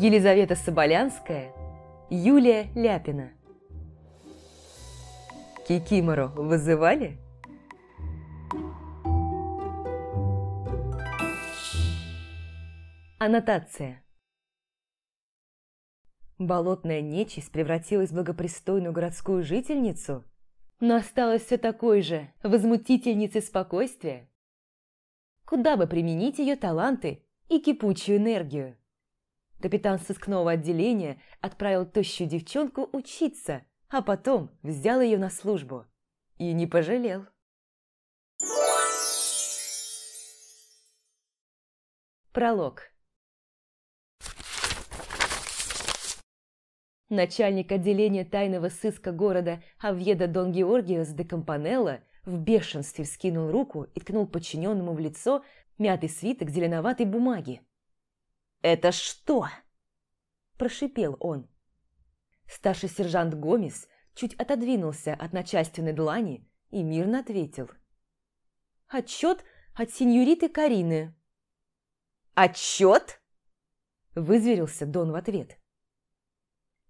Елизавета Соболянская, Юлия Ляпина. Кикимору вызывали? Аннотация. Болотная нечисть превратилась в благопристойную городскую жительницу, но осталась все такой же возмутительницей спокойствия. Куда бы применить ее таланты и кипучую энергию? Капитан сыскного отделения отправил тощую девчонку учиться, а потом взял ее на службу. И не пожалел. Пролог. Начальник отделения тайного сыска города Авьеда Дон Георгиос де Кампанелло в бешенстве вскинул руку и ткнул подчиненному в лицо мятый свиток зеленоватой бумаги. «Это что?» – прошипел он. Старший сержант Гомес чуть отодвинулся от начальственной длани и мирно ответил. «Отчет от сеньориты Карины». «Отчет?» – вызверился Дон в ответ.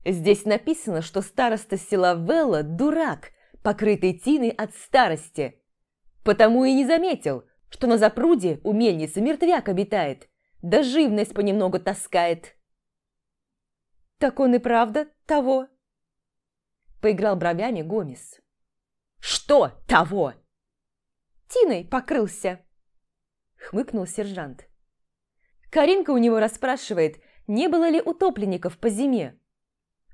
«Здесь написано, что староста села Велла – дурак, покрытый тиной от старости. Потому и не заметил, что на запруде у мельницы мертвяк обитает, да живность понемногу таскает». «Так он и правда того?» Поиграл бровями Гомес. «Что того?» «Тиной покрылся!» Хмыкнул сержант. Каринка у него расспрашивает, не было ли утопленников по зиме.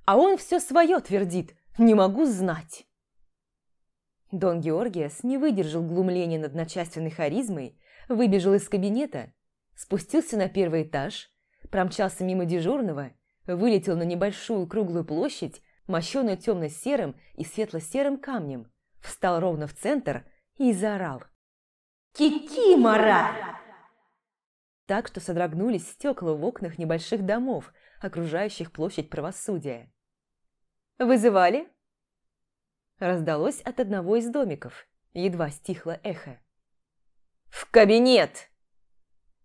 А он все свое твердит, не могу знать. Дон Георгиас не выдержал глумления над начальственной харизмой, выбежал из кабинета, спустился на первый этаж, промчался мимо дежурного, вылетел на небольшую круглую площадь, мощенную темно-серым и светло-серым камнем, встал ровно в центр и заорал. «Кикимора!» Так что содрогнулись стекла в окнах небольших домов, окружающих площадь правосудия. «Вызывали?» Раздалось от одного из домиков, едва стихло эхо. «В кабинет!»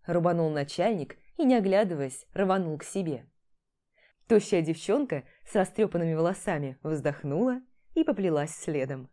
Рубанул начальник и, не оглядываясь, рванул к себе. Тощая девчонка с растрепанными волосами вздохнула и поплелась следом.